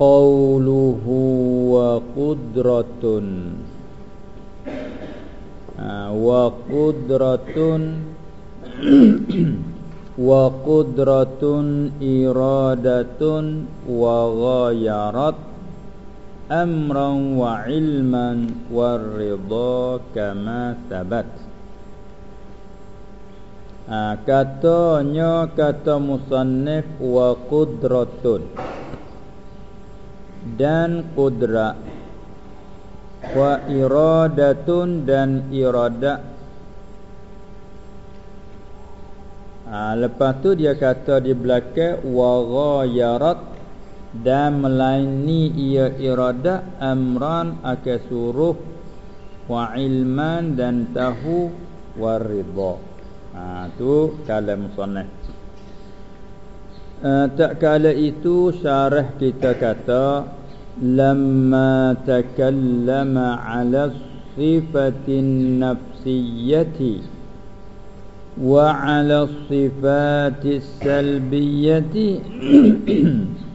Qawluhu wa qudratun wa qudratun wa qudratun iradatun wa ghayarat amran wa ilman Wa rida kama sabat ha, katanya kata musannif wa qudratun dan qudra. Wa iradatun dan irada. Ha, lepas tu dia kata di belakang wa ghayarat dan melaini ia irada amran akan suruh wa ilman dan tahu wa ridha. Ha tu kalam musannif uh, tak kala itu syarah kita kata lamma takallama ala sifatin nafsiyati wa ala sifatis salbiyati.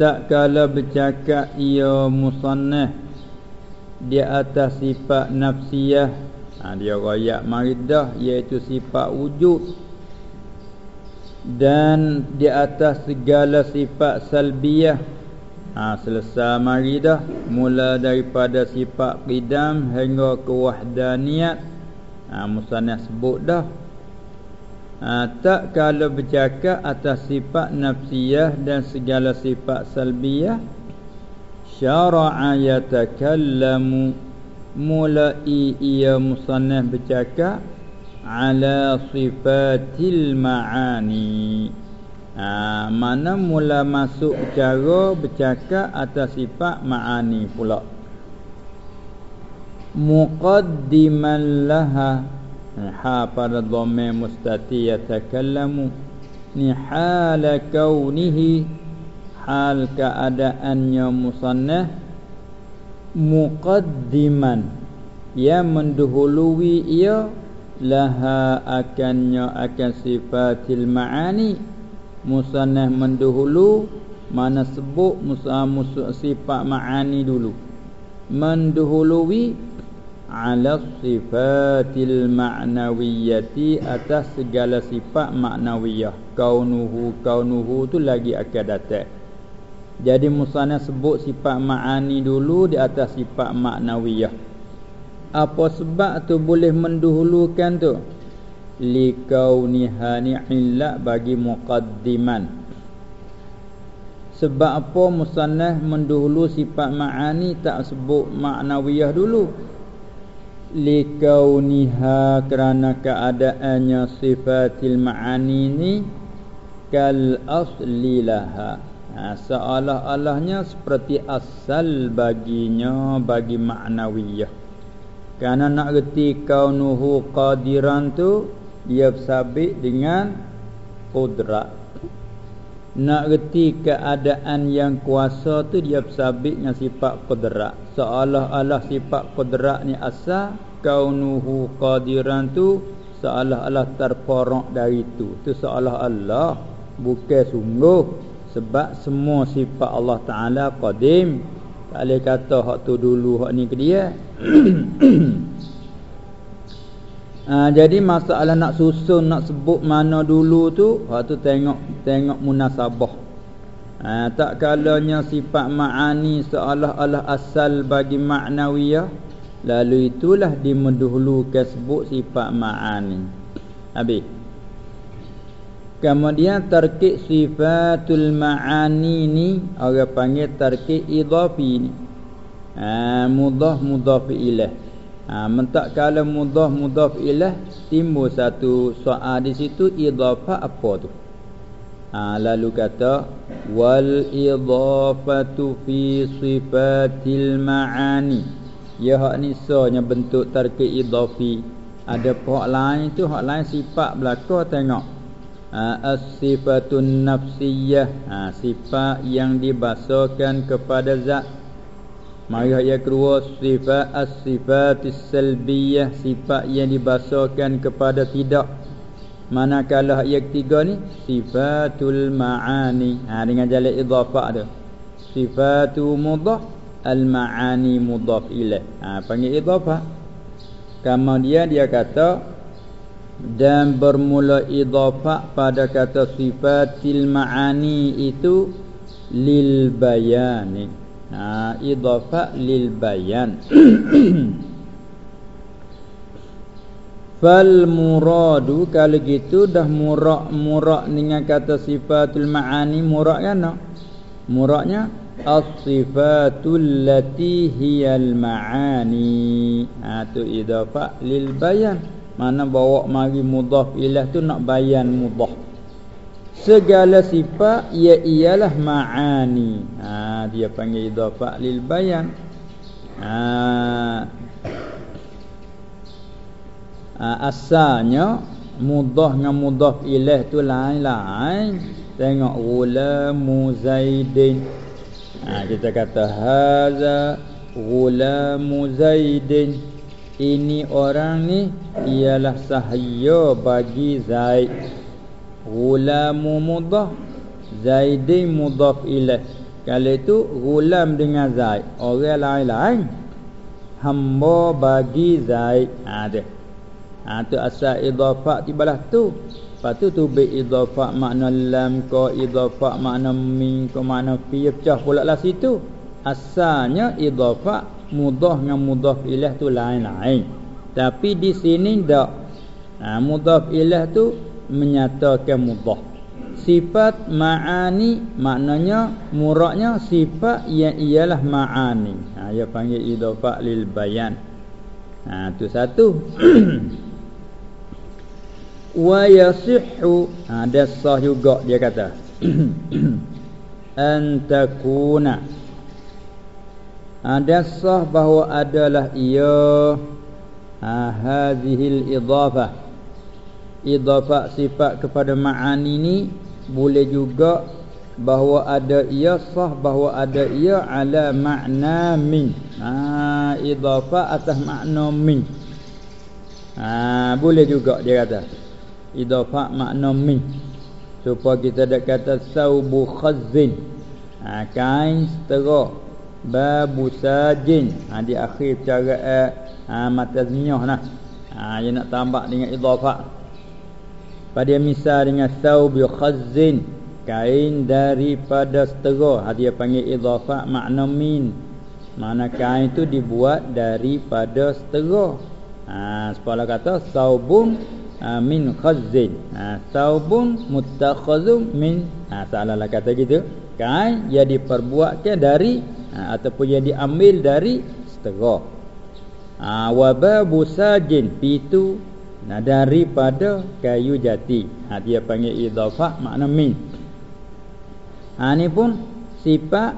Tak kala bercakap ia musannah di atas sifat nafsiyah. Ha, dia rayak maridah iaitu sifat wujud dan di atas segala sifat salbiyah. Ha, selesai mari dah. Mula daripada sifat qidam hingga ke wahdaniat ha, musannah sebut dah. Ha, tak kalau bercakap atas sifat nafsiyah dan segala sifat salbiyah syara'a yatakallamu. Mulai ia musannah bercakap ala sifatil ma'ani. Ha, mana mula masuk cara bercakap atas sifat ma'ani pula? Muqaddiman laha. Ha pada dhamma mustati yatakallamu ni hal kaunihi. Hal keadaannya musannah muqaddiman. Yang mendahului ia laha akannya akan sifatil ma'ani. Musannah mendahulu mana sebut musa musa sifat ma'ani dulu. Mendahului ala sifatil ma'nawiyati atas segala sifat ma'nawiyah. Kaunuhu kaunuhu tu lagi akan datang. Jadi musannah sebut sifat ma'ani dulu di atas sifat ma'nawiyah apa sebab tu boleh mendahulukan tu? Likauniha ni'illa bagi muqaddiman. Sebab apa musannah mendahulu sifat ma'ani tak sebut ma'nawiyah dulu? Likauniha kerana keadaannya sifatil ma'ani ni kal asli laha. Ha, seolah-olahnya seperti asal baginya bagi ma'nawiyah kerana nak reti kaunuhu qadiran tu dia bersabit dengan qudrat. Nak reti keadaan yang kuasa tu dia bersabit dengan sifat qudrat. Seolah-olah sifat qudrat ni asal kaunuhu qadiran tu seolah-olah terporok dari itu. Tu seolah-olah bukan sungguh sebab semua sifat Allah Taala qadim. Tak boleh kata hak tu dulu hak ni ke dia. Ha, Jadi masalah nak susun Nak sebut mana dulu tu Waktu tengok tengok munasabah. Ha, Tak kalanya sifat ma'ani Seolah-olah asal bagi ma'nawiyah Lalu itulah dimendahulukan sebut sifat ma'ani. Habis Kemudian tarkik sifatul ma'ani ni Orang panggil tarkik idhafi ni. Ha, mudah mudah ilah. Ha, mentak kalau mudah mudah ilah timbul satu soal di situ idhafah apa tu? Ha, lalu kata wal idafatu fi sifatil ma'ani. Ya hak ni sonya bentuk tarkib idafi. Ada pihak lain tu hak lain sifat belaka tengok ha, as-sifatun nafsiyah ha, sifat yang dibasakan kepada zat Mari ayat kedua sifat as-sifatis salbiyah sifat yang dibasakan kepada tidak Manakala ayat ketiga ni sifatul ma'ani. Ha dengan jalan idhafah tu. Sifatu mudhaf al-ma'ani mudhaf ilaih. Ha panggil idhafah. Kemudian dia kata dan bermula idhafah pada kata sifatil ma'ani itu lil bayani. Ha idhafah lil bayan. Fal muradu kalau gitu dah murak-murak dengan kata sifatul ma'ani murak kan no? Muraknya as-sifatul lati hiyal ma'ani. Ha tu idafah lil bayan. Mana bawa mari mudhaf ilah tu nak bayan mudhaf. Segala sifat ia ialah ma'ani. Ha dia panggil idafah lil bayan. Ha ha, asalnya mudah dengan mudah ilaih tu lain-lain tengok ghulamu zaidin ha, kita kata haza ghulamu zaidin ini orang ni ialah sahaya bagi zaid. Ghulamu mudah zaidin mudhaf ilaih kalau itu ghulam dengan zaid. Orang lain-lain. Hamba bagi zaid. Ha dia. Ha tu asal idhafah tibalah tu. Lepas tu tu bi idhafah makna lam ko idhafah makna min ko makna fi pecah pula lah situ. Asalnya idhafah mudah dengan mudah ilah tu lain-lain. Tapi di sini dak. Ha mudah ilah tu menyatakan mudah. Sifat ma'ani maknanya muraknya sifat yang ialah ma'ani. Ha dia panggil idhafah lil bayan. Ha tu satu. wa yasihhu ha dia sah juga dia kata antakuna ada ha, sah bahawa adalah ia ha hadhil idhafah. Idhafah sifat kepada ma'ani ni boleh juga bahawa ada ia sah bahawa ada ia ala makna min. Ha idhafah atas makna min. Ha boleh juga dia kata. Idafah makna min. Supaya kita ada kata saubu khazzin. Ha, kain setera babu sajin. Ha, di akhir cara eh, ha, mata zmiyah nah. Ha, dia nak tambah dengan idafah pada misal dengan saubu khazzin kain daripada setera ha, dia panggil idafah makna min. Mana kain itu dibuat daripada setera ha, sepala kata saubun ha, min khazzin. Ha, saubun mutakhazum min. Ha, salah kata gitu. Kan yang diperbuatkan dari ha, ataupun yang diambil dari setera ha, wababu sajin pitu nah daripada kayu jati. Ha, dia panggil idhafah makna min. Ha, ni pun sifat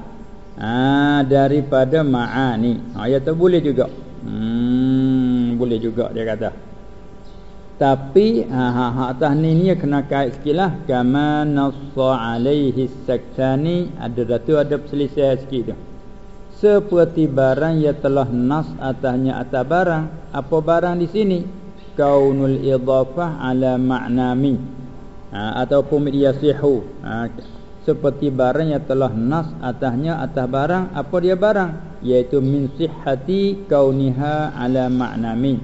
ha, daripada ma'ani. Ha, ya tu boleh juga. Hmm, boleh juga dia kata. Tapi ha ha ha atas ni ni kena kait sikitlah kama nassa alaihi saktani. Ada datu ada perselisihan sikit tu seperti barang yang telah nas atasnya atas barang apa barang di sini? Kaunul idhafah ala makna min ha, ataupun yasihu ha, seperti barang yang telah nas atasnya atas barang apa dia barang? Iaitu min sihhati kauniha ala makna min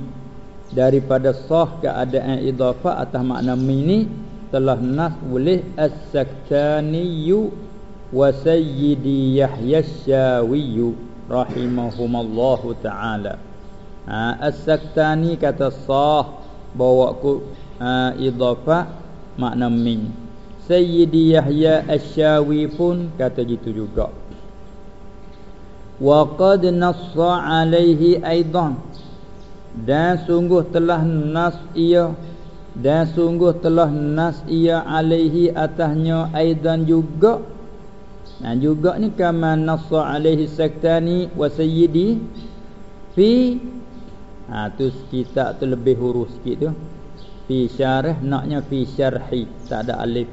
daripada sah keadaan idhafah atas makna mini telah nas oleh as-saktaniyu wa sayyidi yahya syawiyu rahimahumallahu taala. Ha, as-saktani kata sah bawa ku ha, idhafah makna min. Sayyidi yahya asyawi pun kata gitu juga. Wa qad nassa alaihi aidan. Dan sungguh telah nas ia dan sungguh telah nas ia alaihi atasnya aidan juga dan juga ni kama nassa alaihi saktani wa sayyidi fi ha tu kitab tu lebih huruf sikit tu. Fi syarah naknya fi syarhi tak ada alif.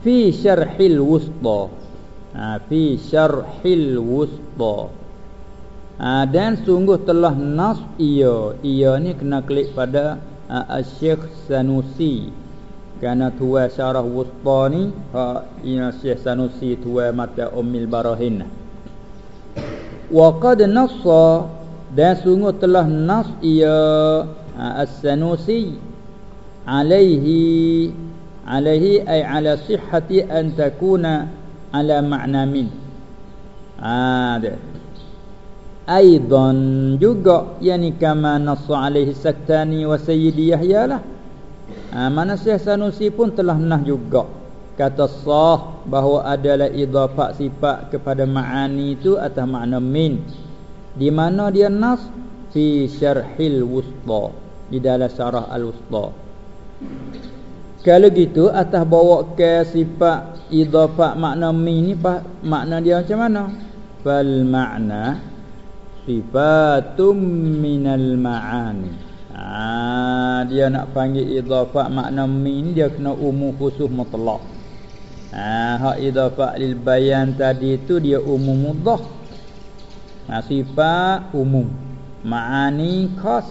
Fi syarhil wusta ha fi syarhil wusta ha, dan sungguh telah nas ia. Ia ni kena klik pada Al-Syekh Sanusi Kerana tua syarah wusta ni ha, Ia Syekh Sanusi tua mata Ummil Barahin Wa qad nassa Dan sungguh telah nas ia Al-Sanusi Alaihi Alaihi ay ala sihhati an takuna Ala ma'na min Ada ah, aidan juga yani kama nassa alaihi saktani wa sayyidi yahya lah ha, mana syekh sanusi pun telah nah juga. Kata sah bahawa adalah idafat sifat kepada ma'ani itu atas makna min. Di mana dia nas? Fi syarhil wusta. Di dalam syarah al wusta kalau gitu atas bawa ke sifat idafat makna min ni makna dia macam mana? Fal makna sifatum minal ma'ani ha, dia nak panggil idafat makna min dia kena umum khusus mutlak. Ha, hak idafat lil bayan tadi tu dia umum mudah ha, sifat umum. Ma'ani khas.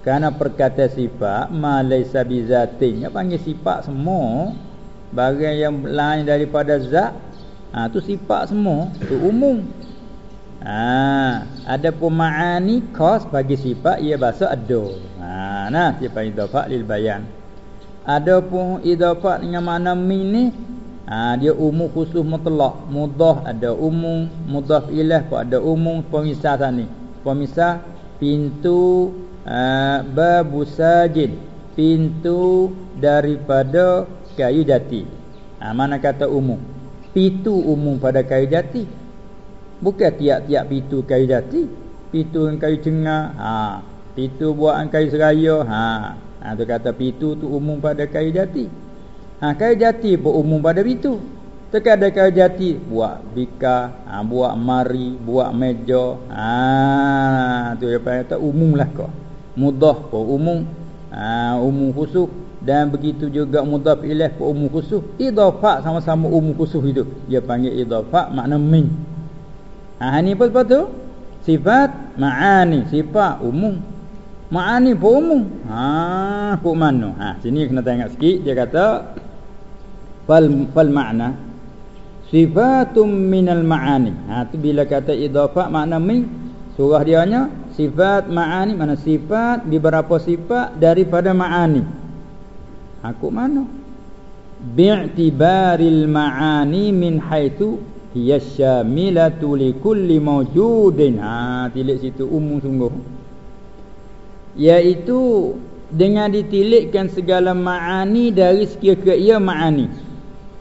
Kerana perkata sifat ma laysa bizatin dia panggil sifat semua. Bagian yang lain daripada zat ha, tu sifat semua. Tu umum Ha, ada pun ma'ani khas bagi sifat ia bahasa ada. Ha, nah sifat idafah lil bayan. Ada pun idafah dengan makna min ni ha, dia umum khusus mutlak. Mudah ada umum, mudhaf ilaih pun ada umum pemisah tadi. Pemisah pintu uh, babu sajid. Pintu daripada kayu jati. Ha, mana kata umum? Pintu umum pada kayu jati. Bukan tiap-tiap pintu kayu jati yang kayu cengah ha. Pintu buat kayu seraya ha. ha. tu kata pintu tu umum pada kayu jati ha. Kayu jati pun umum pada pintu Tekan ada kayu jati Buat bika ha. Buat mari Buat meja ha. tu yang kata umum lah kau Mudah pun umum ha. Umum khusus dan begitu juga mudhaf ilaih pun umum khusus idafat sama-sama umum khusus itu dia panggil idafat makna min Ha ni sebab tu? Sifat ma'ani, sifat umum. Ma'ani pun umum. Ha pun mana? Ha sini kena tengok sikit dia kata fal fal ma'na sifatum minal ma'ani. Ha tu bila kata idafah makna min surah dia nya sifat ma'ani mana sifat beberapa sifat daripada ma'ani. Ha kok mana? Bi'tibaril ma'ani min haitsu hiya syamilatu li kulli mawjudin. Ha tilik situ umum sungguh. Iaitu dengan ditilikkan segala ma'ani dari sekiranya ia ma'ani.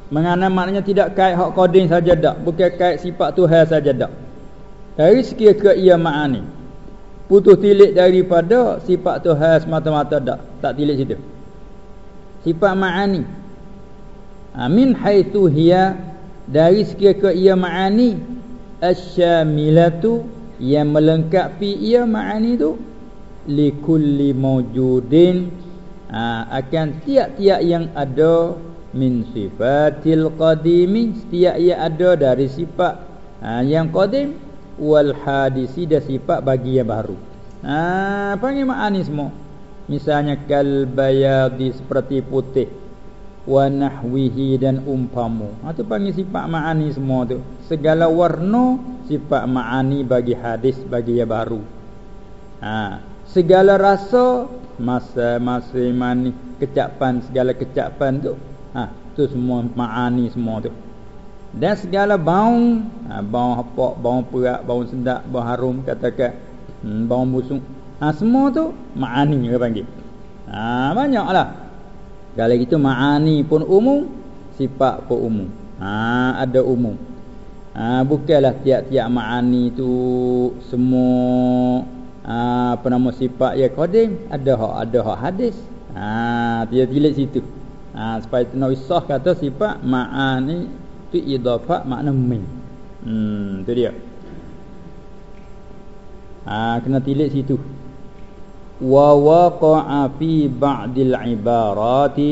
Mengana maknanya tidak kait hak qadim saja dak bukan kait sifat Tuhan saja dak dari sekiranya ia ma'ani. Putus tilik daripada sifat Tuhan semata-mata dak tak tilik situ. Sifat ma'ani. Amin haitsu hiya dari sekiranya ia ma'ani asyamilatu yang melengkapi ia ma'ani tu likulli mawjudin. Ha, akan tiap-tiap yang ada min sifatil qadimi setiap ia ada dari sifat ha, yang qadim wal hadisi dan sifat bagi yang baru. Ha, panggil ma'ani semua? Misalnya kal bayadi seperti putih wa nahwihi dan umpamu. Ha tu panggil sifat ma'ani semua tu. Segala warna sifat ma'ani bagi hadis bagi yang baru. Ha segala rasa masa masa mani kecapan segala kecapan tu. Ha tu semua ma'ani semua tu. Dan segala bau, ha, bau apa, bau perak, bau sedap, bau harum katakan hmm, bau busuk. Ha semua tu ma'ani dia panggil. Ha banyaklah. Kalau gitu ma'ani pun umum, sifat pun umum. Ha, ada umum. Ha, bukanlah tiap-tiap ma'ani tu semua ha, apa nama sifat ya qadim, ada hak ada hak hadis. Ha dia tilik situ. Ha supaya nak isah kata sifat ma'ani tu idafah makna min. Hmm tu dia. Ha kena tilik situ. Wa waqa'a fi ba'dil ibarati.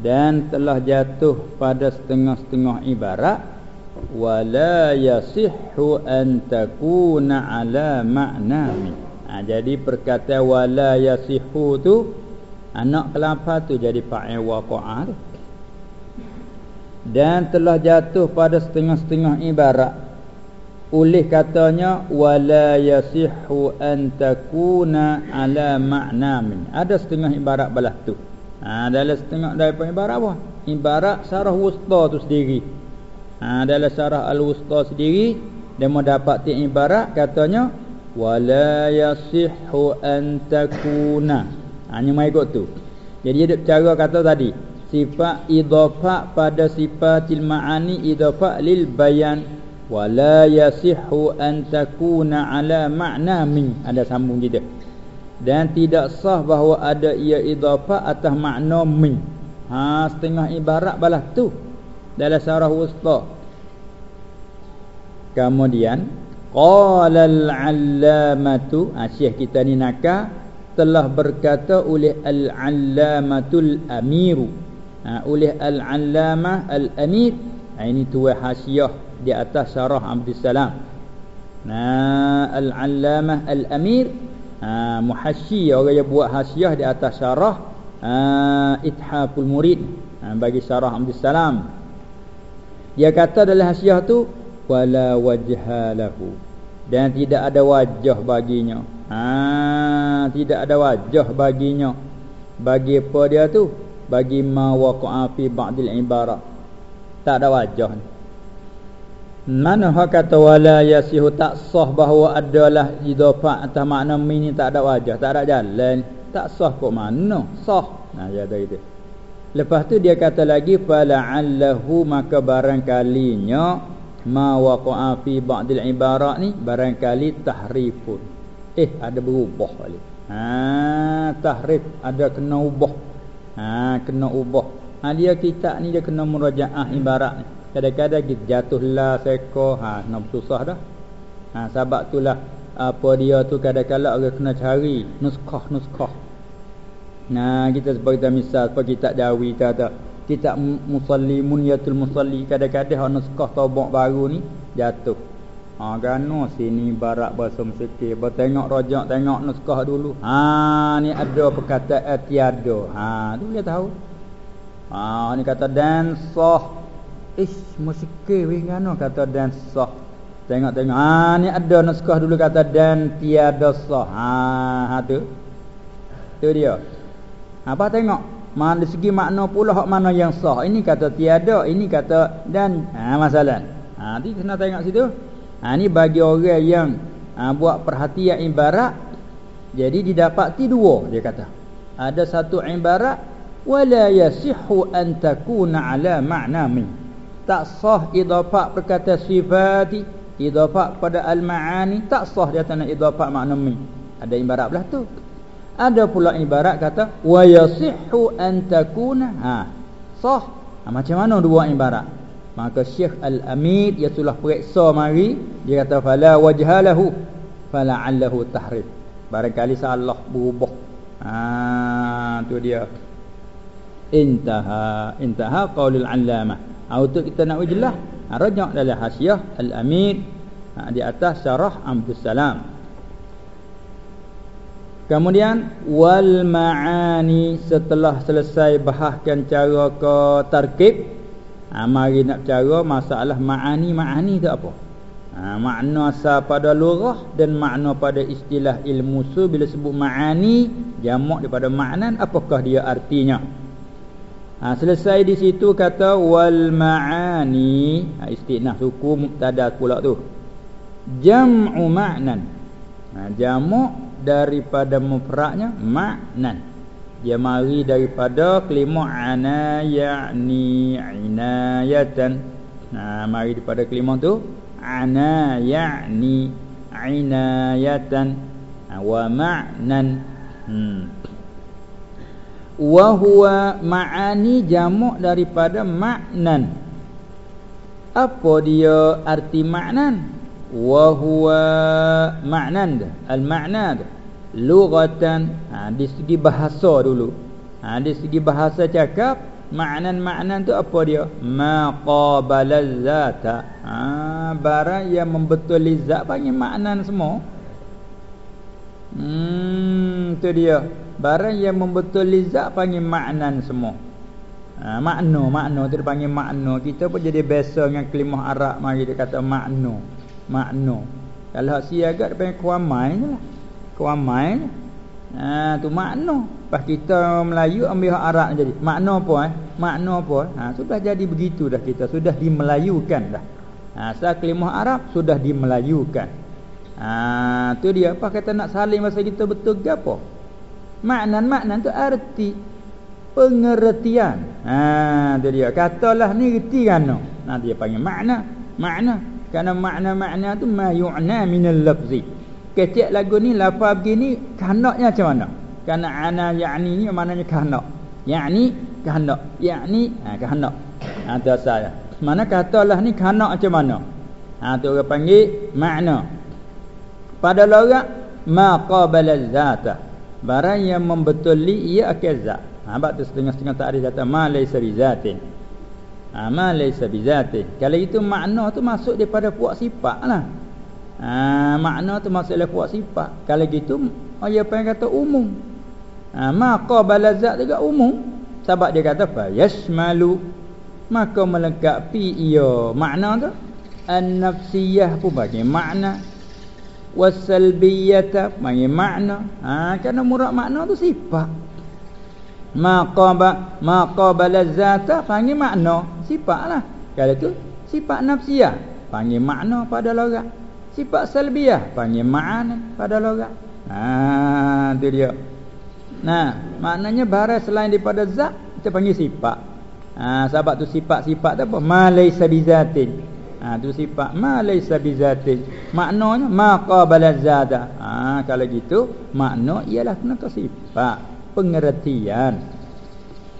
Dan telah jatuh pada setengah-setengah ibarat. Wala yasihhu an takuna ala ma'na ha, jadi perkataan wala yasihhu tu anak kelapa tu jadi fa'il waqa'a dan telah jatuh pada setengah-setengah ibarat oleh katanya wala yasihhu an takuna ala ma'na ada setengah ibarat belah tu. Ha, dalam setengah daripada ibarat apa? Ibarat sarah wusta tu sendiri. Ha, dalam syarah al-wusta sendiri dia mau dapat ti ibarat katanya wala yasihhu an takuna. Hanya mai ikut tu. Jadi dia cara kata tadi sifat idhafah pada sifatil ma'ani idhafah lil bayan wala yasihhu an takuna ala ma'na min ada sambung kita. Dan tidak sah bahawa ada ia idhafah atas makna min. Ha setengah ibarat balas tu dalam syarah wusta. Kemudian qala al-allamatu ha, syekh kita ni naka telah berkata oleh al-allamatul amiru. Ha, oleh al-allamah al-amir. Ha, ini tuai hasiah di atas syarah Abdul Salam nah al-allamah al-amir ha, muhasyi orang yang buat hasiah di atas syarah ha, ithaful murid ha, bagi syarah Abdul Salam dia kata dalam hasiah tu wala wajha lahu dan tidak ada wajah baginya. Ha tidak ada wajah baginya. Bagi apa dia tu? Bagi ma waqa'a fi ba'dil ibarat. Tak ada wajah. Mana hak kata wala yasihu tak sah bahawa adalah idafah atau makna min tak ada wajah, tak ada jalan. Tak sah kok mana? Sah. Nah ya itu. Lepas tu dia kata lagi fala'allahu maka barangkalinya ma waqa'a fi ba'dil ibarat ni barangkali tahrifun. Eh ada berubah balik. Ha tahrif ada kena ubah. Ha kena ubah. Ha dia kitab ni dia kena murajaah ibarat ni. Kadang-kadang kita jatuhlah seko ha nak susah dah. Ha sebab itulah apa dia tu kadang-kadang orang kena cari nuskah nuskah Nah kita sebagai misal sebagai kitab Jawi kata kitab musalli munyatul musalli kadang-kadang hak naskah taubak baru ni jatuh. Ha gano sini barat bahasa Mesir ba tengok rojak tengok naskah dulu. Ha ni ada perkataan tiada. Ha tu dia tahu. Ha ni kata dan sah. Ish musike we gano kata dan sah. Tengok-tengok. Ha ni ada naskah dulu kata dan tiada sah. Ha ha tu. Tu dia. Apa tengok? Mana segi makna pula hak mana yang sah. Ini kata tiada, ini kata dan ha masalah. Ha nanti kena tengok situ. Ha ni bagi orang yang ha, buat perhatian ibarat jadi didapati dua dia kata. Ada satu ibarat wala yasihhu an takuna ala ma'na min. Tak sah idafah perkata sifati, idafah pada al-ma'ani, tak sah dia tanah idafah makna min. Ada ibarat belah tu. Ada pula ibarat kata wa yasihhu an takuna ha sah. Ha, macam mana dua ibarat? Maka Syekh Al-Amid ia sudah periksa mari dia kata fala wajhalahu fala'allahu tahrif. Barangkali salah berubah. Ha tu dia. Intaha intaha qaulul 'allamah. Ha, untuk kita nak jelas, ha, rajak dalam hasiah Al-Amid ha, di atas syarah Abdul Salam. Kemudian wal ma'ani setelah selesai bahaskan cara ke tarkib ha, mari nak cara masalah ma'ani ma'ani itu apa? Ha, makna asal pada lurah dan makna pada istilah ilmu su bila sebut ma'ani jamak daripada maknan apakah dia artinya? Ha, selesai di situ kata wal ma'ani ha, istinah suku mubtada pula tu. Jam'u ma'nan. Ha, jamak daripada mufradnya maknan dia mari daripada kelima ana ya'ni inayatan nah mari daripada kelima tu ana ya'ni inayatan wa ma'nan hmm. Wa huwa ma'ani jamak daripada maknan. Apa dia arti maknan? Wa huwa maknan al makna lughatan. Ha, di segi bahasa dulu. Ha, di segi bahasa cakap maknan maknan tu apa dia? Ma qabala zata. Ha, barang yang membetul zat panggil maknan semua. Hmm tu dia barang yang membetul zat panggil maknan semua. Ha, makna makna tu dipanggil makna kita pun jadi biasa dengan kelimah Arab. Mari dia kata makna makna kalau si agak dia panggil kuamai lah kuamai ha tu makna pas kita Melayu ambil hak Arab jadi. Makna apa eh? Makna apa? Ha sudah jadi begitu dah kita. Sudah dimelayukan dah. Ha asal kelimah Arab sudah dimelayukan. Ha tu dia. Apa kata nak saling masa kita betul ke apa makna makna tu arti pengertian. Ha tu dia. Katalah ni reti kan. Nah dia panggil makna. Makna. Karena makna-makna tu ma yu'na minal lafzi. Kecek lagu ni lafaz begini kehendaknya macam mana? Karena ana ya'ni ni maknanya kehendak. Ya'ni kehendak. Ya'ni ha kehendak. Ha tu asal. Mana katalah ni kehendak macam mana? Ha tu orang panggil makna. Pada logat ma qabala zata. Barang yang membetuli ia akan zat. Ha bab tu setengah-setengah takrif kata ma laysa bizatin. Ha ma laysa bizatin. Kalau itu makna tu masuk daripada puak sifat lah. Ha makna tu masuk daripada puak sifat. Kalau gitu ayat apa yang kata umum. Ha ma qabala zat juga umum. Sebab dia kata fa yashmalu maka melengkapi ia makna tu an-nafsiyah pun bagi makna wasalbiyata bagi makna. Ha kerana murad makna tu sifat. Maqaba maqabala zata panggil makna. Sifatlah kalau tu sifat nafsiyah. Panggil makna pada logat sifat salbiyah panggil ma'ana pada logat ha tu dia. Nah maknanya barang selain daripada zat kita panggil sifat. Ha sebab tu sifat-sifat tu apa? Ma laysa bizatin ha tu sifat ma laysa bizatin maknanya maqabala zata ha kalau gitu makna ialah kena sifat pengertian.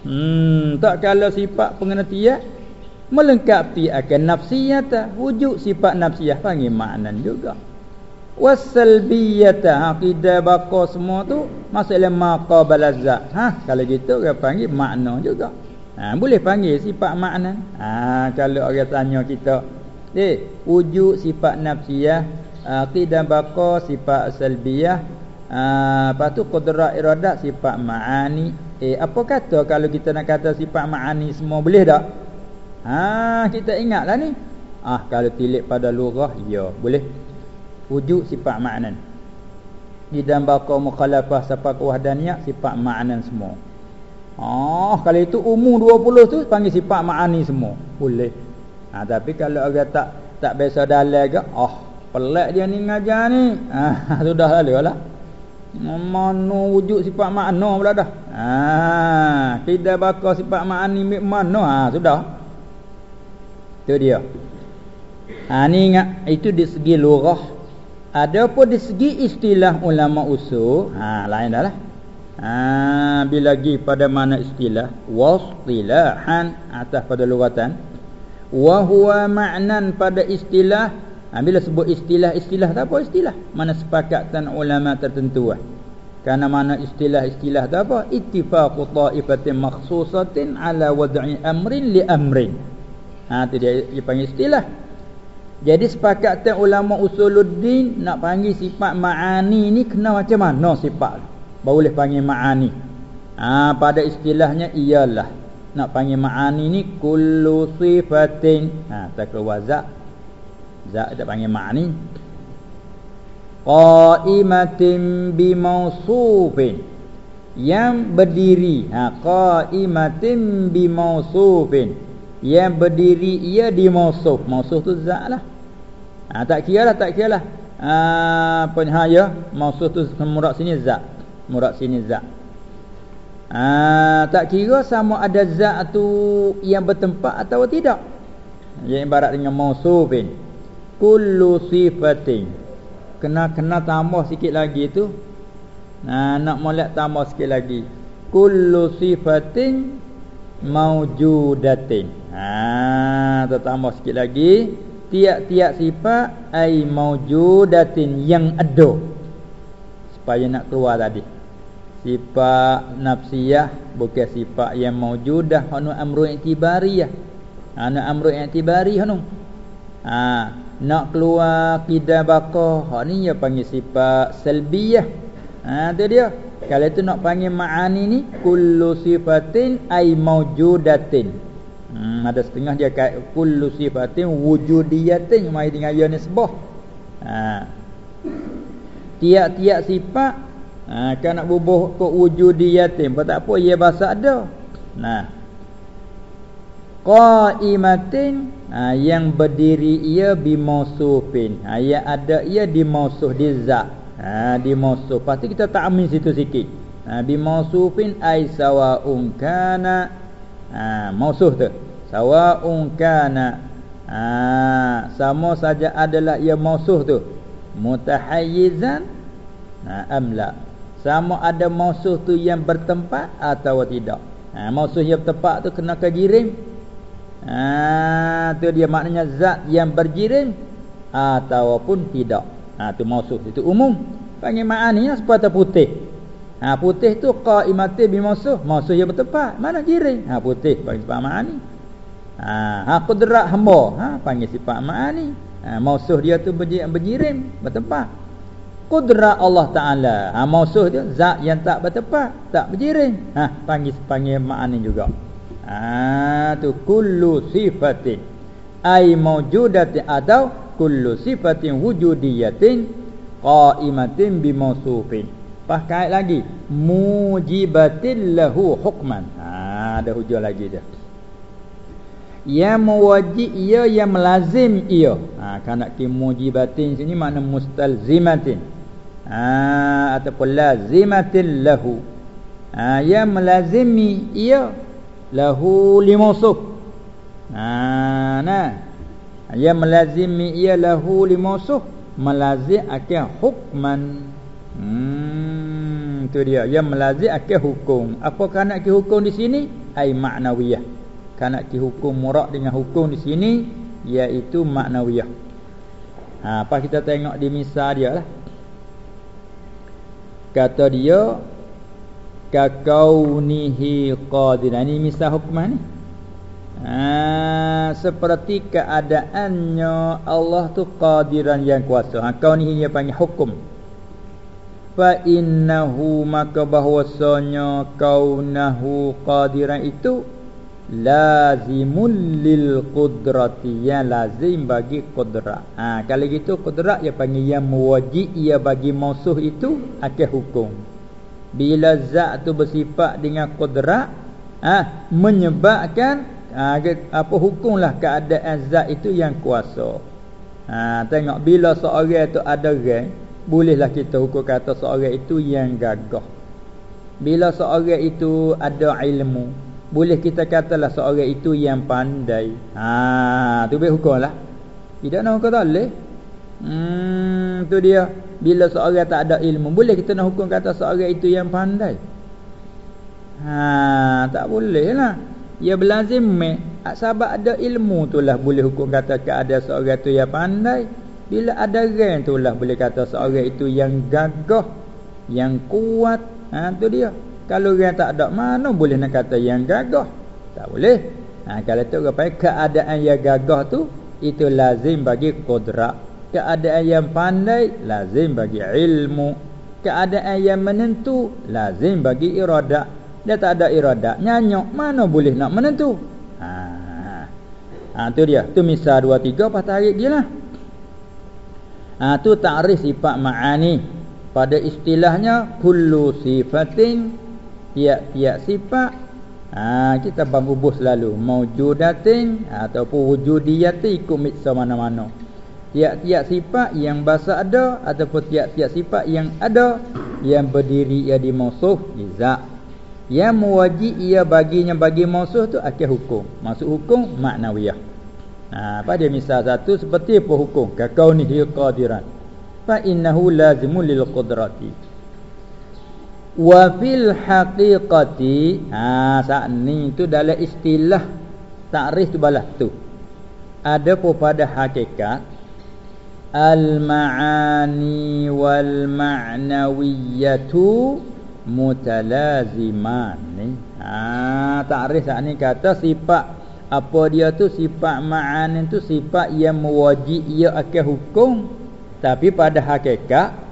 Hmm, tak kalau sifat pengertian melengkapi akan nafsiyata, wujud sifat nafsiyah panggil makna juga. Wasalbiyata aqidah baqa semua tu masalah maqabalazza. Ha, kalau gitu orang panggil makna juga. Ha, boleh panggil sifat makna. Ha, kalau orang tanya kita, eh, wujud sifat nafsiyah, aqidah baqa sifat salbiyah, Ah, lepas tu qudrat iradat sifat ma'ani. Eh apa kata kalau kita nak kata sifat ma'ani semua boleh tak? Ha kita ingatlah ni. Ah kalau tilik pada lughah ya boleh. Wujud sifat ma'nan. Di dalam baqa mukhalafah sifat wahdaniyah sifat ma'nan semua. Ah kalau itu umum 20 tu panggil sifat ma'ani semua. Boleh. Ha tapi kalau orang tak tak biasa dalal ke, ah pelik dia ni ngajar ni. Ah sudah lalu lah. Mana wujud sifat makna pula dah. Ha, tidak bakal sifat makna ni mana ha sudah. Tu dia. Ha ni ingat itu di segi lughah. Ada pun di segi istilah ulama usul, ha lain dah lah. Ha bila lagi pada mana istilah wastilahan atas pada lughatan wa huwa ma'nan pada istilah ha, Bila sebut istilah-istilah tak apa istilah. Mana sepakatan ulama tertentu lah Karena mana istilah-istilah tak apa Ittifaqu ta'ifatin maksusatin Ala wad'i amrin li amrin. Ha tu dia, dia panggil istilah. Jadi sepakatan ulama usuluddin Nak panggil sifat ma'ani ni Kena macam mana sifat? Baru boleh panggil ma'ani. Ha, Pada istilahnya ialah Nak panggil ma'ani ni Kullu sifatin. Ha tak keluar zat Zat kita panggil ma'ni Qa'imatin bimausufin Yang berdiri. Ha, Qa'imatin bimausufin Yang berdiri ia di mausuf Mausuf tu zat lah. Ha, Tak kira lah, tak kira lah. Ha, Apa ha, ya. Mausuf tu murad sini zat Murad sini zat ha, Tak kira sama ada zat tu Yang bertempat atau tidak? Yang ibarat dengan mausufin. Kullu sifatin. Kena kena tambah sikit lagi tu. Nah nak molek tambah sikit lagi. Kullu sifatin maujudatin. Ha tambah sikit lagi. Tiap-tiap sifat ai maujudatin yang ada. Supaya nak keluar tadi sifat nafsiyah bukan sifat yang maujudah anu amru i'tibariyah. Ana amru i'tibari anu. Ha nak keluar kidah baqah hak ni dia panggil sifat salbiyah. Ha tu dia. Kalau itu nak panggil ma'ani ni kullu sifatin ay maujudatin hmm, ada setengah dia kait kullu sifatin wujudiyatin. Mai dengan ya nisbah. Ha. Tiap-tiap sifat ha, kan nak bubuh ke wujudiyatin apa tak apa ia bahasa ada nah. Qaimatin ha, yang berdiri ia bimausufin ha, ia ada ia di mausuh di zat. Ha, di mausuh pasti kita ta'min situ sikit. Ha, bimausufin ai sawaun kana. Ha, mausuh tu. Sawaun kana. Ha, sama saja adalah ia mausuh tu. Mutahayyizan ha, amla sama ada mausuh tu yang bertempat atau tidak ha, mausuh yang bertempat tu kena kejirim Ha tu dia maknanya zat yang berjirim ataupun tidak. Ha tu maksud itu umum. Panggil ma'ani sepatah putih. Ha putih tu qaimati bi mausuh, mausuh yang bertepat. Mana jirim? Ha putih panggil sifat ma'ani. Ha ha qudrat hamba, ha panggil sifat ma'ani. Ha mausuh dia tu berjirim, bertepat. Qudrat Allah Taala. Ha mausuh dia zat yang tak bertepat, tak berjirim. Ha panggil panggil ma'ani juga. Ah tu kullu sifatin ai maujudatin atau kullu sifatin wujudiyatin qaimatin bi mausufin. Pakai lagi mujibatil lahu hukman. Ha ada hujah lagi dia. Ya mewajib ia yang melazim ia. Ha kan nak ki mujibatin sini makna mustalzimatin. Ha ataupun lazimatil lahu. Ha yang melazimi ia lahu limusuf nah. Nah ia melazimi ia lahu limusuf melazim akan hukman. Hmm itu dia. Ia melazim akan hukum. Apa kana ki hukum di sini? Ai maknawiyah. Kana ki hukum murak dengan hukum di sini iaitu maknawiyah. Ha apa kita tengok di misal dia lah kata dia kakaunihi qadiran ini misal hukuman ni. Ha, seperti keadaannya Allah tu qadiran yang kuasa. Ha, kaunihi dia panggil hukum. Fa innahu maka bahwasanya kaunahu qadiran itu lazimul lil qudrati. Ya lazim bagi qudrat. Ha kalau gitu qudrat dia panggil yang mewajib ia bagi musuh itu akan hukum. Bila zat tu bersifat dengan qudrat ah ha, menyebabkan ha, apa hukumlah keadaan zat itu yang kuasa. Ha, tengok bila seorang itu ada rang bolehlah kita hukum kata seorang itu yang gagah. Bila seorang itu ada ilmu boleh kita katalah seorang itu yang pandai ha tu boleh hukumlah tidak nak hukum tak boleh Hmm tu dia bila seorang tak ada ilmu boleh kita nak hukum kata seorang itu yang pandai. Ha tak boleh lah. Ya belazim me sebab ada ilmu itulah boleh hukum kata ada seorang itu yang pandai. Bila ada orang itulah boleh kata seorang itu yang gagah, yang kuat. Ha tu dia. Kalau orang tak ada mana boleh nak kata yang gagah. Tak boleh. Ha kalau tu keadaan yang gagah tu itu lazim bagi kodrak keadaan yang pandai lazim bagi ilmu. Keadaan yang menentu lazim bagi iradah dia tak ada iradah nyanyok mana boleh nak menentu? Ha ha tu dia. Tu misal 2 3 patah tarik dia lah. Ha tu ta'rif sifat ma'ani. Pada istilahnya kullu sifatin tiap-tiap sifat ha kita bambubus selalu. Maujudatin ataupun wujudiyatin ikut miksa mana-mana. Tiap-tiap sifat yang bahasa ada ataupun tiap-tiap sifat yang ada yang berdiri ia di mausuf izak yang mewajib ia baginya bagi mausuf tu akhir hukum. Masuk hukum maknawiyah. Ha pada misal satu seperti apa hukum? Kakaunihi qadiran fa innahu lazimun lil qudrati wa fil haqiqati ha saat ni tu dalam istilah takrif tu balas tu. Ada pada hakikat al maani wal ma'nawiyatu mutalaziman ni. Ha takrif saat ni kata sifat apa dia tu sifat ma'ani tu sifat yang mewajib ia akan hukum. Tapi pada hakikat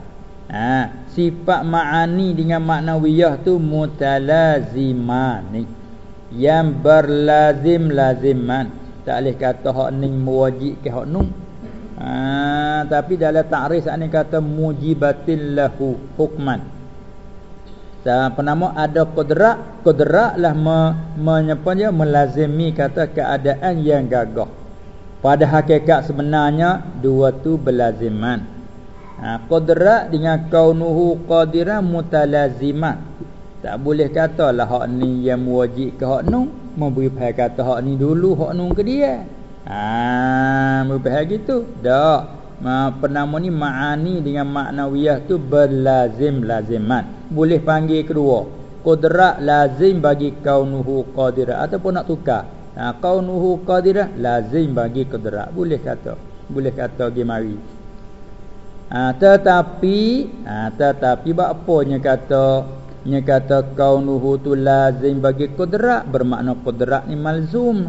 ha, sifat ma'ani dengan maknawiyah tu mutalazimani. Yang berlazim laziman tak boleh kata hak ni mewajib ke hak nun ha, tapi dalam ta'rif ni kata mujibatil lahu hukman. Apa nama ada kudrak kudrak lah me, menyapa dia melazimi kata keadaan yang gagah. Pada hakikat sebenarnya dua tu berlaziman ha, Qadrat dengan kaunuhu qadiran mutalazimat Tak boleh kata lah hak ni yang wajib ke hak nu. Memberi pahal kata hak ni dulu hak nu ke dia. Haa Memberi pahal gitu? Tak. Ma, penama ni ma'ani dengan maknawiyah tu berlazim lazimat Boleh panggil kedua. Qadrat lazim bagi kaunuhu qadiran Ataupun nak tukar. Ha, Kaunuhu qadiran lazim bagi qadrat Boleh kata. Boleh kata gimari ha, tetapi ha, tetapi apa nya kata? Nya kata kaunuhu tu lazim bagi qudrat bermakna qudrat ni malzum.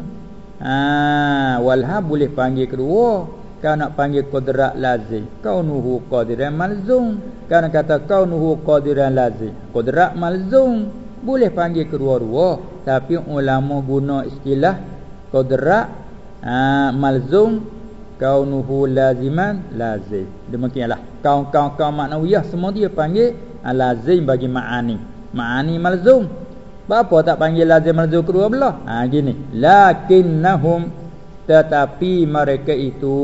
Ha walha boleh panggil kedua. Kalau nak panggil qudrat lazim. Kaunuhu qadiran malzum. Kalau kata kaunuhu qadiran lazim. Qudrat malzum. Boleh panggil kedua-dua. Tapi ulama guna istilah qudrat ha, malzum kaunuhu laziman lazim. Demikianlah kaum-kaum kaum maknawiyah semua dia panggil lazim bagi ma'ani. Ma'ani malzum. Apa tak panggil lazim malzum kedua belah? Ha gini. Lakinnahum tetapi mereka itu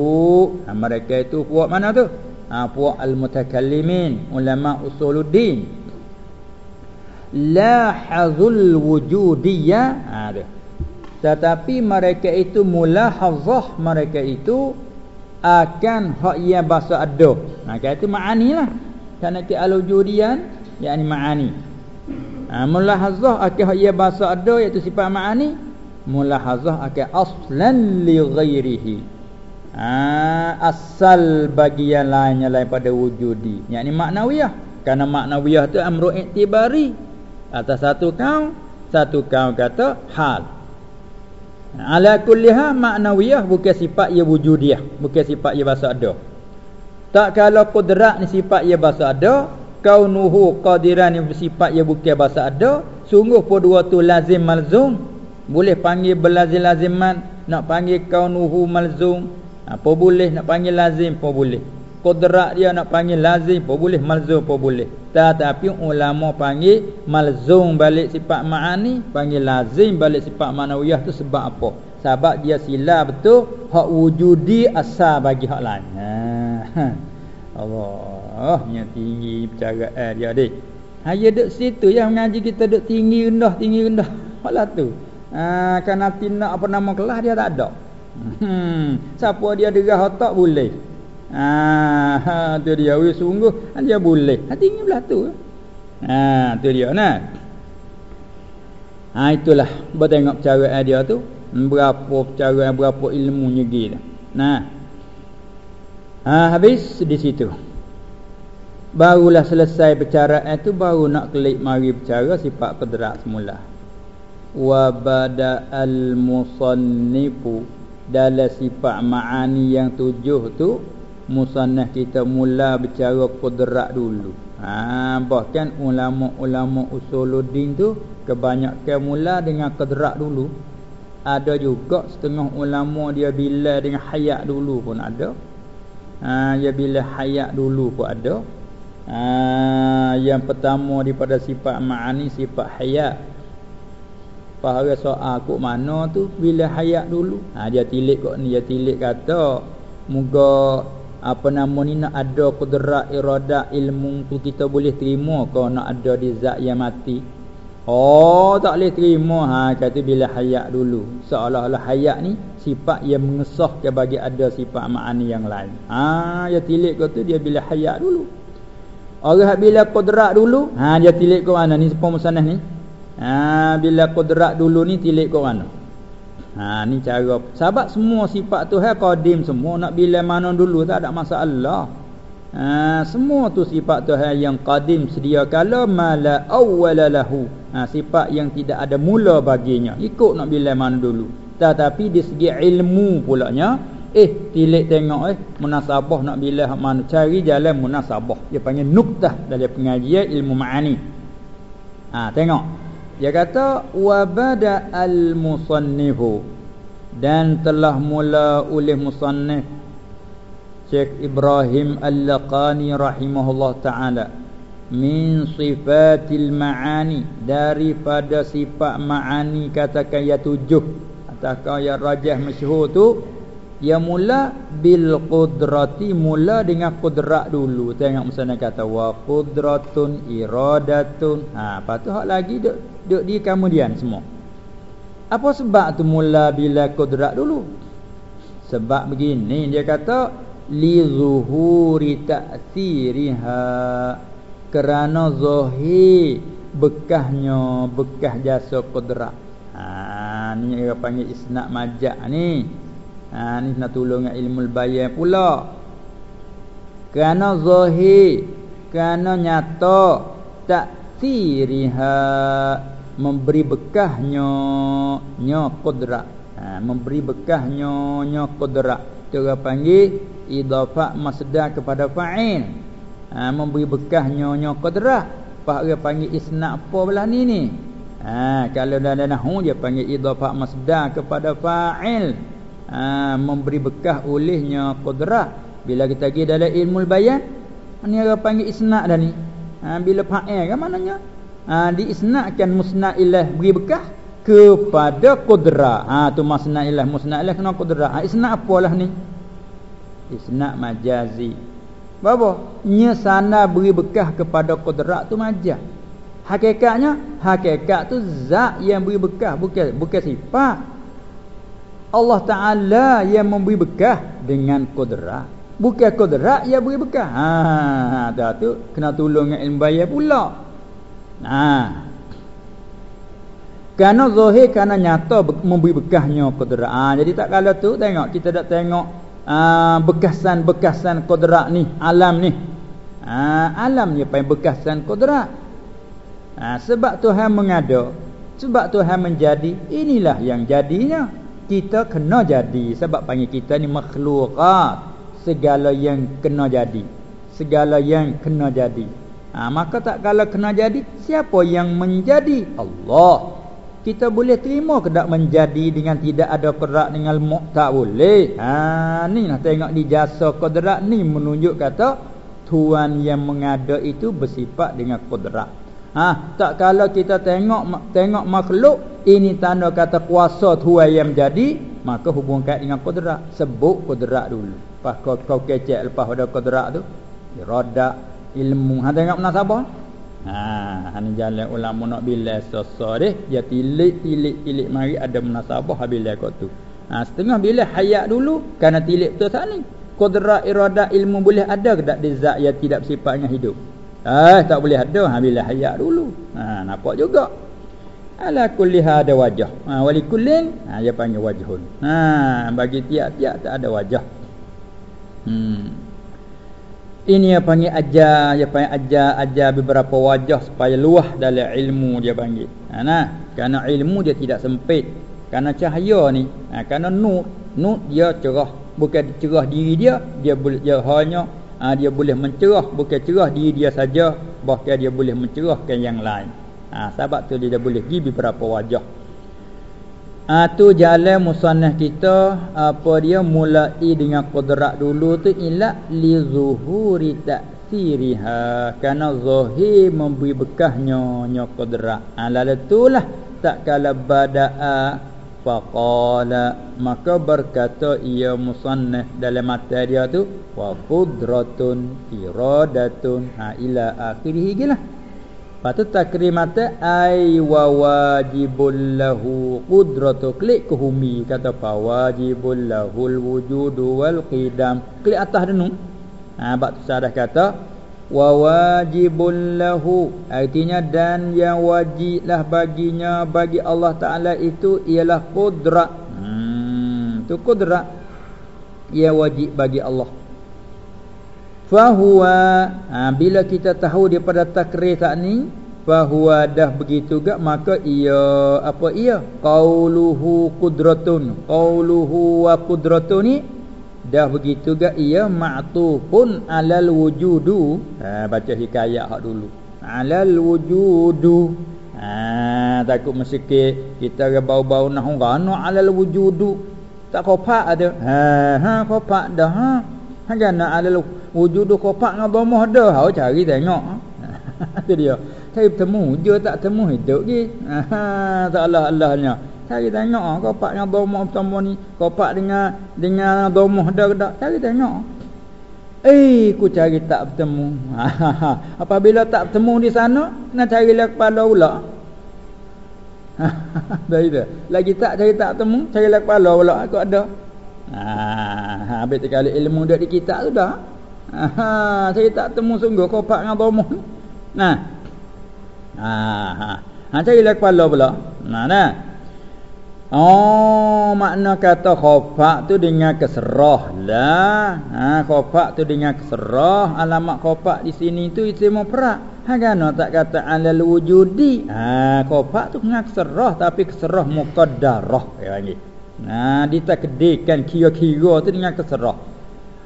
ha, mereka itu puak mana tu? Ha puak al-mutakallimin ulama usuluddin. La hazul wujudiyya ha dia. Tetapi mereka itu mulahazah mereka itu akan hak yang bahasa ada. Ha kata ma'ani lah. Kerana ke al-wujudian yakni ma'ani. Ha mulahazah akan hak yang bahasa ada iaitu sifat ma'ani. Mulahazah akan aslan li ghairihi. Ha asal bagi yang lainnya lain pada wujudi. Yakni maknawiyah. Karena maknawiyah tu amru iktibari. Atas satu kaum, satu kaum kata hal. Ala kulliha maknawiyah bukan sifat ia wujudiah, bukan sifat ia bahasa ada. Tak kalau qudrat ni sifat ia bahasa ada, kaunuhu qadiran ni sifat ia bukan bahasa ada, sungguh pun dua tu lazim malzum. Boleh panggil belazim laziman, nak panggil kaunuhu malzum, apa boleh nak panggil lazim pun boleh kodrak dia nak panggil lazim pun boleh malzum pun boleh. Tetapi ulama panggil malzum balik sifat ma'ani panggil lazim balik sifat ma'nawiyah tu sebab apa? Sebab dia sila betul hak wujudi asal bagi hak lain. Ha. Allah yang tinggi percara eh, dia adik. Hanya duduk situ yang mengaji kita duduk tinggi rendah tinggi rendah. Malah tu. Ha, nanti nak apa nama kelas dia tak ada. Hmm. Siapa dia derah otak boleh Ah, ha, tu dia we sungguh dia boleh. Hati ini belah tu. Ha, tu dia nah. Ha itulah bertengok cara dia tu berapa cara berapa ilmu nyegi dah. Nah. Ha habis di situ. Barulah selesai bicara itu baru nak klik mari bicara sifat qadrat semula. Wa bada al musannifu dalam sifat ma'ani yang tujuh tu musannah kita mula bicara qudrat dulu. Ha bahkan ulama-ulama usuluddin tu kebanyakan mula dengan qudrat dulu. Ada juga setengah ulama dia bila dengan hayat dulu pun ada. Ha dia bila hayat dulu pun ada. Ha yang pertama daripada sifat ma'ani sifat hayat. Faham soal kok mana tu bila hayat dulu. Ha dia tilik kok ni dia tilik kata Moga apa nama ni? Nak ada kudrat irada ilmu tu kita boleh terima ke nak ada di zat yang mati? Oh tak boleh terima. Ha kata bila hayat dulu. Seolah-olah hayat ni sifat yang mengesahkan bagi ada sifat ma'ani yang lain. Ha ya tilik kau tu dia bila hayat dulu. Orang bila kudrat dulu, ha dia tilik ke mana ni? Sepuluh musanah ni? Ha bila kudrat dulu ni tilik ke mana? Ha ni cara sebab semua sifat Tuhan qadim semua nak bila mana dulu tak ada masalah. Ha semua tu sifat Tuhan yang qadim sedia kala mala awwala lahu. Ha sifat yang tidak ada mula baginya. Ikut nak bila mana dulu. Tetapi di segi ilmu pulaknya Eh tilik tengok eh munasabah nak bila mana cari jalan munasabah. Dia panggil nuktah dalam pengajian ilmu ma'ani. Ha tengok. Dia kata wa bada al musannifu dan telah mula oleh musannif Syekh Ibrahim Al-Laqani rahimahullah taala min sifatil ma'ani daripada sifat ma'ani katakan ya tujuh ataukah ya rajah masyhur tu dia mula bil qudrati mula dengan qudrat dulu. Tengok misalnya kata wa qudratun iradatun. Ha, apa tu hak lagi duk duk di kemudian semua. Apa sebab tu mula bila qudrat dulu? Sebab begini dia kata li zuhuri ta'thiriha kerana zahir bekahnya bekah jasa qudrat. Ha ni dia panggil isnad majak ni ha, Ni nak tolong ilmu bayan pula Kerana zahir Kerana nyata Tak tiriha Memberi bekahnya Nya kudrak ha, Memberi bekahnya Nya kudrak Itu orang panggil Idafak masdar kepada fa'in ha, Memberi bekahnya Nya kudrak Pak orang panggil isnak apa belah ni ni. Ha, kalau dalam nahu dia panggil idafah masdar kepada fa'il. Ha, memberi bekah olehnya qudrat bila kita pergi dalam ilmu bayan ni orang panggil isnad dah ni. Ha, bila fa'il kan maknanya ha, diisnadkan musnad ilah beri bekah kepada qudrat ha tu musnad ilah musnad ilah kena qudrat ha, isnad apalah ni? Isnad majazi. Apa nya sana beri bekah kepada qudrat tu majaz. Hakikatnya hakikat tu zat yang beri bekah bukan bukan sifat. Allah Ta'ala yang memberi bekah dengan kudrat Bukan kudrat yang beri bekah. Haa Tak tu Kena tolong dengan ilmu bayar pula Haa Kerana zahir Kerana nyata Memberi bekahnya kudrat Haa Jadi tak kala tu Tengok Kita dah tengok Bekasan-bekasan kudrat ni Alam ni. Haa Alam ni apa bekasan kudrat Haa Sebab Tuhan mengada Sebab Tuhan menjadi Inilah yang jadinya kita kena jadi. Sebab panggil kita ni makhlukat. Segala yang kena jadi segala yang kena jadi ha, maka tak kalau kena jadi siapa yang menjadi Allah? Kita boleh terima ke tak menjadi dengan tidak ada kerak dengan mu tak boleh? Ha ni nak tengok di jasa kudrat ni menunjuk kata tuan yang mengada itu bersifat dengan kudrat Ha, tak kalau kita tengok tengok makhluk ini tanda kata kuasa Tuhan yang menjadi maka hubungkan dengan kudrat sebut kudrat dulu. Pas kau, kau kecek lepas ada kudrat tu iradat ilmu ha tengok munasabah ha ni jalan ulama nak bila sosok deh dia tilik tilik tilik mari ada munasabah bila kau tu ha setengah bila hayat dulu kerana tilik betul sana ni iradat ilmu boleh ada ke tak zat yang tidak sifatnya hidup Eh tak boleh ada ha bila hayat dulu. Ha nampak juga. Ala kulli hada wajah. Ha wali kullin ha dia panggil wajhun. Ha bagi tiap-tiap tak ada wajah. Hmm. Ini yang panggil ajar, dia panggil ajar ajar beberapa wajah supaya luah dalam ilmu dia panggil. Ha nah, kerana ilmu dia tidak sempit. Kerana cahaya ni, ha, kerana nur, nur dia cerah, bukan cerah diri dia, dia boleh dia hanya ha, dia boleh mencerah. Bukan cerah diri dia saja bahkan dia boleh mencerahkan yang lain. Ha, sebab tu dia boleh pergi beberapa wajah ha, tu jalan musannah kita apa dia mulai dengan kudrat dulu tu ilah li zuhuri ta'siriha. Kerana zahir memberi bekahnya nya kudrat ha, lalu itulah tak kala bada'a faqala. Maka berkata ia musannaf dalam mata dia tu wa qudratun iradatun. Ha ila akhirih gilah patut takrimata ai wa wajibul lahu qudratu. Klik kuhumi kata fa wajibul lahul wujudu wal qidam. Klik atas denu ha bab tu sarah kata wa wajibun lahu. Artinya dan yang wajiblah baginya bagi Allah taala itu ialah qudrat hmm tu qudrat ia wajib bagi Allah fahuwa ha, bila kita tahu daripada takrir tak ni fahuwa dah begitu gak maka ia apa ia? Qauluhu qudratun. Qauluhu wa qudratun ni dah begitu gak ia ma'tufun alal wujudu. Ha baca hikayat hak dulu. Alal wujudu. Ha takut mesikit kita bau-bau nah gano alal wujudu. Tak kopak ada. Ha ha kopak dah ha. Hanya alal wujudu kopak dengan bomoh dah. Ha cari tengok. Ha dia. Saya bertemu. Dia tak temu hidup lagi. Ha Allah Allahnya cari tengok ah kopak yang domah pertama ni. Kopak dengan dengan domah dah dak cari tengok. Eh ku cari tak bertemu. Apabila tak bertemu di sana nak cari lah kepala pula dah itu. Lagi tak cari tak bertemu cari lah kepala pula aku ada. Ha habis sekali ilmu dak di kitab tu dah ha cari tak bertemu sungguh kopak dengan domah nah Ha ha. Ha carilah kepala pula. Nah nah. Oh makna kata khafaq tu dengan keserah lah. Ha khafaq tu dengan keserah. Alamat khafaq di sini tu isim mufrad. Ha kan tak kata alal wujudi. Ha khafaq tu dengan keserah tapi keserah muqaddarah ya. Nah ditakdirkan kira-kira tu dengan keserah.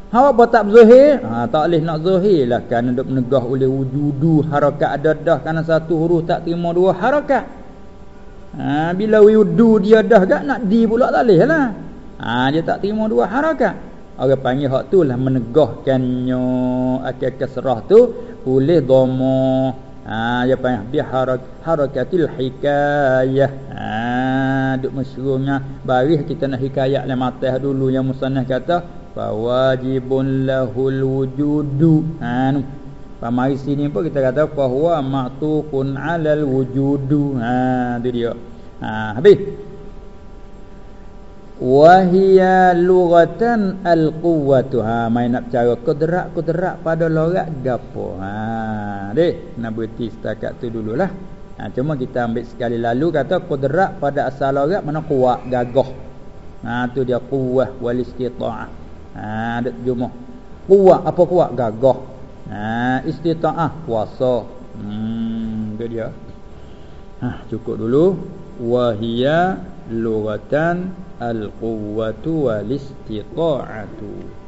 Hawa apa tak zahir? Ha, tak boleh nak zahir lah kerana duk menegah oleh wujudu harakat ada dah kerana satu huruf tak terima dua harakat. Ha, bila wujudu dia dah gak nak di pula tak boleh lah. Ha, dia tak terima dua harakat. Orang panggil hak tu lah menegahkannya akal kasrah tu oleh dhamma. Ha, dia panggil bi harak harakatil hikayah. Ha, duk masyhurnya baris kita nak hikayat le matah dulu yang musannah kata fawajibun lahul wujudu. Ha nu. Pamari sini pun kita kata bahwa ma'tufun 'alal wujudu. Ha tu dia. Ha habis. Wahia lughatan alquwwatu. Ha main nak cara kudrak-kudrak pada logat gapo. Ha deh. Nak berhenti setakat tu dululah. Ha cuma kita ambil sekali lalu kata kudrak pada asal logat mana kuat gagah. Ha tu dia quwwah wal istita'ah Ha ada terjemah. Kuat apa kuat? Gagah. Ha istitaah puasa. Hmm dia. Ha cukup dulu. Wahia lughatan al-quwwatu wal istita'atu.